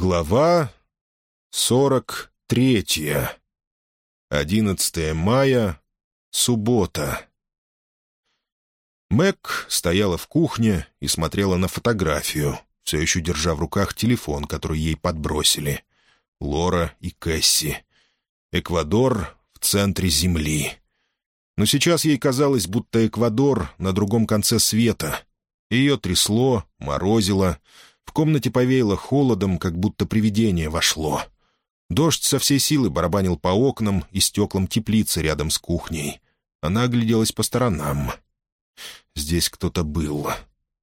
Глава сорок третья. Одиннадцатое мая. Суббота. Мэг стояла в кухне и смотрела на фотографию, все еще держа в руках телефон, который ей подбросили. Лора и Кэсси. Эквадор в центре Земли. Но сейчас ей казалось, будто Эквадор на другом конце света. Ее трясло, морозило, в комнате повеяло холодом, как будто привидение вошло. Дождь со всей силы барабанил по окнам и стеклам теплицы рядом с кухней. Она огляделась по сторонам. Здесь кто-то был.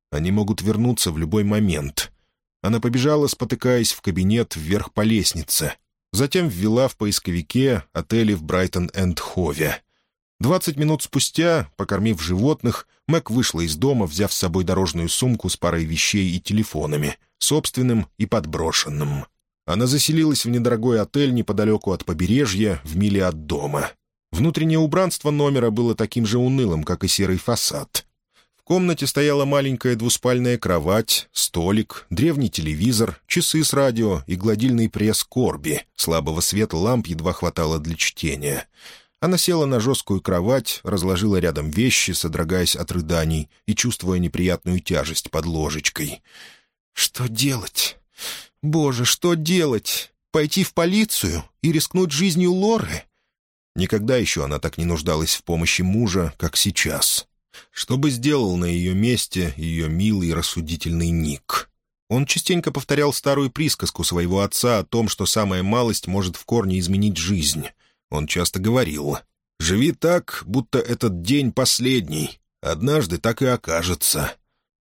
Они могут вернуться в любой момент. Она побежала, спотыкаясь в кабинет вверх по лестнице. Затем ввела в поисковике отели в Брайтон-энд-Хове. Двадцать минут спустя, покормив животных, Мэг вышла из дома, взяв с собой дорожную сумку с парой вещей и телефонами, собственным и подброшенным. Она заселилась в недорогой отель неподалеку от побережья, в миле от дома. Внутреннее убранство номера было таким же унылым, как и серый фасад. В комнате стояла маленькая двуспальная кровать, столик, древний телевизор, часы с радио и гладильный пресс Корби. Слабого света ламп едва хватало для чтения. Она села на жесткую кровать, разложила рядом вещи, содрогаясь от рыданий и чувствуя неприятную тяжесть под ложечкой. «Что делать? Боже, что делать? Пойти в полицию и рискнуть жизнью Лоры?» Никогда еще она так не нуждалась в помощи мужа, как сейчас. Что бы сделал на ее месте ее милый рассудительный Ник? Он частенько повторял старую присказку своего отца о том, что самая малость может в корне изменить жизнь — он часто говорил, «Живи так, будто этот день последний. Однажды так и окажется».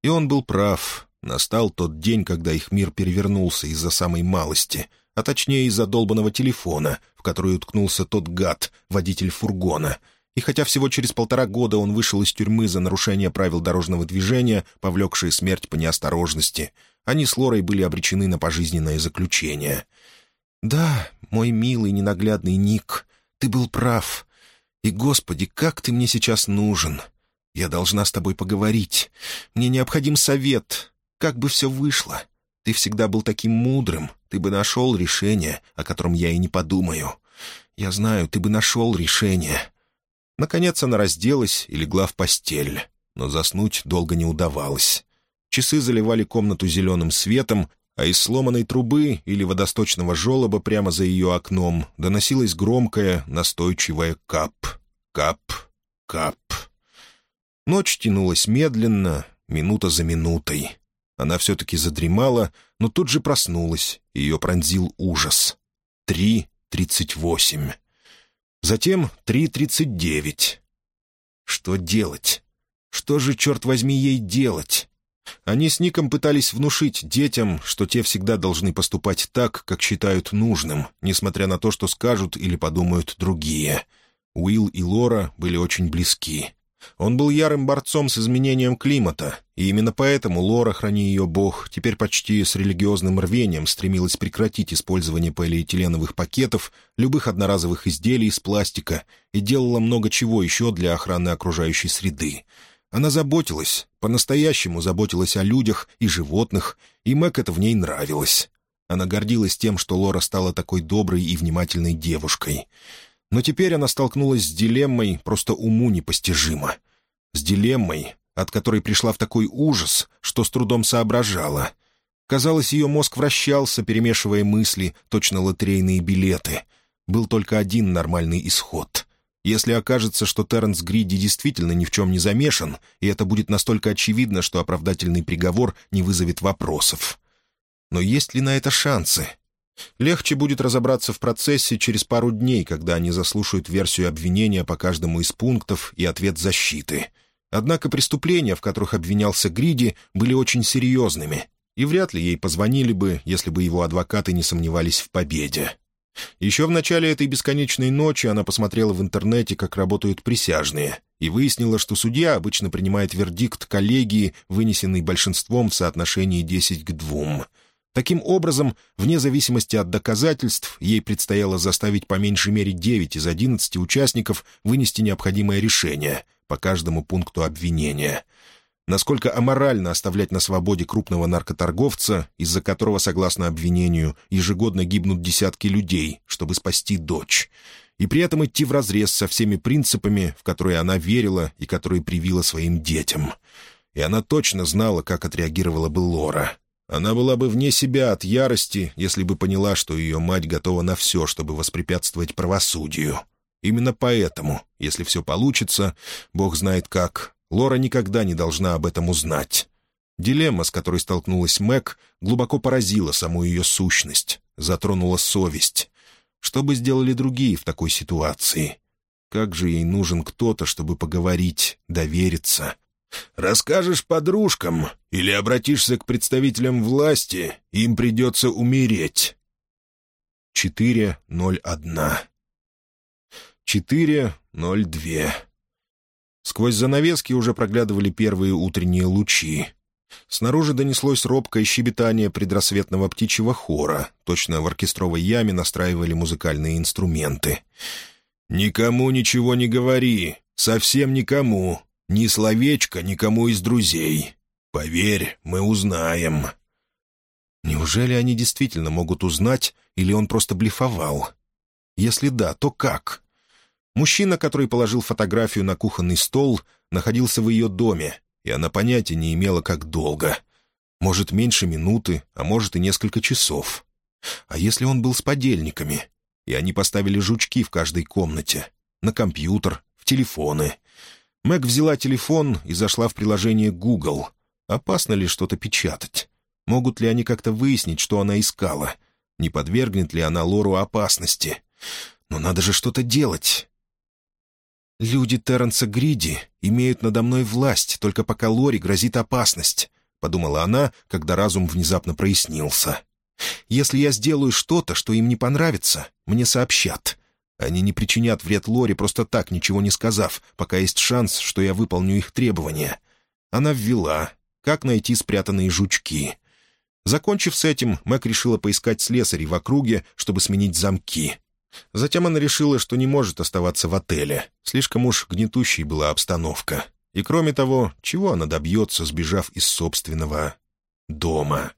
И он был прав. Настал тот день, когда их мир перевернулся из-за самой малости, а точнее из-за долбанного телефона, в который уткнулся тот гад, водитель фургона. И хотя всего через полтора года он вышел из тюрьмы за нарушение правил дорожного движения, повлекшие смерть по неосторожности, они с Лорой были обречены на пожизненное заключение — «Да, мой милый ненаглядный Ник, ты был прав. И, Господи, как ты мне сейчас нужен! Я должна с тобой поговорить. Мне необходим совет. Как бы все вышло? Ты всегда был таким мудрым. Ты бы нашел решение, о котором я и не подумаю. Я знаю, ты бы нашел решение». Наконец она разделась и легла в постель, но заснуть долго не удавалось. Часы заливали комнату зеленым светом, а из сломанной трубы или водосточного желоба прямо за ее окном доносилось громкое, настойчивое «кап, кап, кап». Ночь тянулась медленно, минута за минутой. Она все-таки задремала, но тут же проснулась, ее пронзил ужас. Три тридцать восемь. Затем три тридцать девять. Что делать? Что же, черт возьми, ей делать? Они с Ником пытались внушить детям, что те всегда должны поступать так, как считают нужным, несмотря на то, что скажут или подумают другие. Уилл и Лора были очень близки. Он был ярым борцом с изменением климата, и именно поэтому Лора, храни ее бог, теперь почти с религиозным рвением стремилась прекратить использование полиэтиленовых пакетов, любых одноразовых изделий из пластика и делала много чего еще для охраны окружающей среды — она заботилась, по-настоящему заботилась о людях и животных, и Мэг это в ней нравилось. Она гордилась тем, что Лора стала такой доброй и внимательной девушкой. Но теперь она столкнулась с дилеммой, просто уму непостижимо. С дилеммой, от которой пришла в такой ужас, что с трудом соображала. Казалось, ее мозг вращался, перемешивая мысли, точно лотерейные билеты. Был только один нормальный исход. Если окажется, что Терренс Гриди действительно ни в чем не замешан, и это будет настолько очевидно, что оправдательный приговор не вызовет вопросов. Но есть ли на это шансы? Легче будет разобраться в процессе через пару дней, когда они заслушают версию обвинения по каждому из пунктов и ответ защиты. Однако преступления, в которых обвинялся Гриди, были очень серьезными, и вряд ли ей позвонили бы, если бы его адвокаты не сомневались в победе. Еще в начале этой бесконечной ночи она посмотрела в интернете, как работают присяжные, и выяснила, что судья обычно принимает вердикт коллегии, вынесенный большинством в соотношении 10 к 2. Таким образом, вне зависимости от доказательств, ей предстояло заставить по меньшей мере 9 из 11 участников вынести необходимое решение по каждому пункту обвинения. Насколько аморально оставлять на свободе крупного наркоторговца, из-за которого, согласно обвинению, ежегодно гибнут десятки людей, чтобы спасти дочь. И при этом идти вразрез со всеми принципами, в которые она верила и которые привила своим детям. И она точно знала, как отреагировала бы Лора. Она была бы вне себя от ярости, если бы поняла, что ее мать готова на все, чтобы воспрепятствовать правосудию. Именно поэтому, если все получится, бог знает как, Лора никогда не должна об этом узнать. Дилемма, с которой столкнулась Мэг, глубоко поразила саму ее сущность, затронула совесть. Что бы сделали другие в такой ситуации? Как же ей нужен кто-то, чтобы поговорить, довериться? «Расскажешь подружкам или обратишься к представителям власти, им придется умереть». 4.01 4.02 Сквозь занавески уже проглядывали первые утренние лучи. Снаружи донеслось робкое щебетание предрассветного птичьего хора. Точно в оркестровой яме настраивали музыкальные инструменты. «Никому ничего не говори. Совсем никому. Ни словечко никому из друзей. Поверь, мы узнаем». Неужели они действительно могут узнать, или он просто блефовал? Если да, то как? Мужчина, который положил фотографию на кухонный стол, находился в ее доме, и она понятия не имела, как долго. Может, меньше минуты, а может и несколько часов. А если он был с подельниками? И они поставили жучки в каждой комнате. На компьютер, в телефоны. Мэг взяла телефон и зашла в приложение Google. Опасно ли что-то печатать? Могут ли они как-то выяснить, что она искала? Не подвергнет ли она Лору опасности? Но надо же что-то делать. «Люди Терренса Гриди имеют надо мной власть, только пока Лори грозит опасность», — подумала она, когда разум внезапно прояснился. «Если я сделаю что-то, что им не понравится, мне сообщат. Они не причинят вред Лори просто так, ничего не сказав, пока есть шанс, что я выполню их требования». Она ввела, как найти спрятанные жучки. Закончив с этим, Мэг решила поискать слесарей в округе, чтобы сменить замки. Затем она решила, что не может оставаться в отеле. Слишком уж гнетущей была обстановка. И кроме того, чего она добьется, сбежав из собственного дома?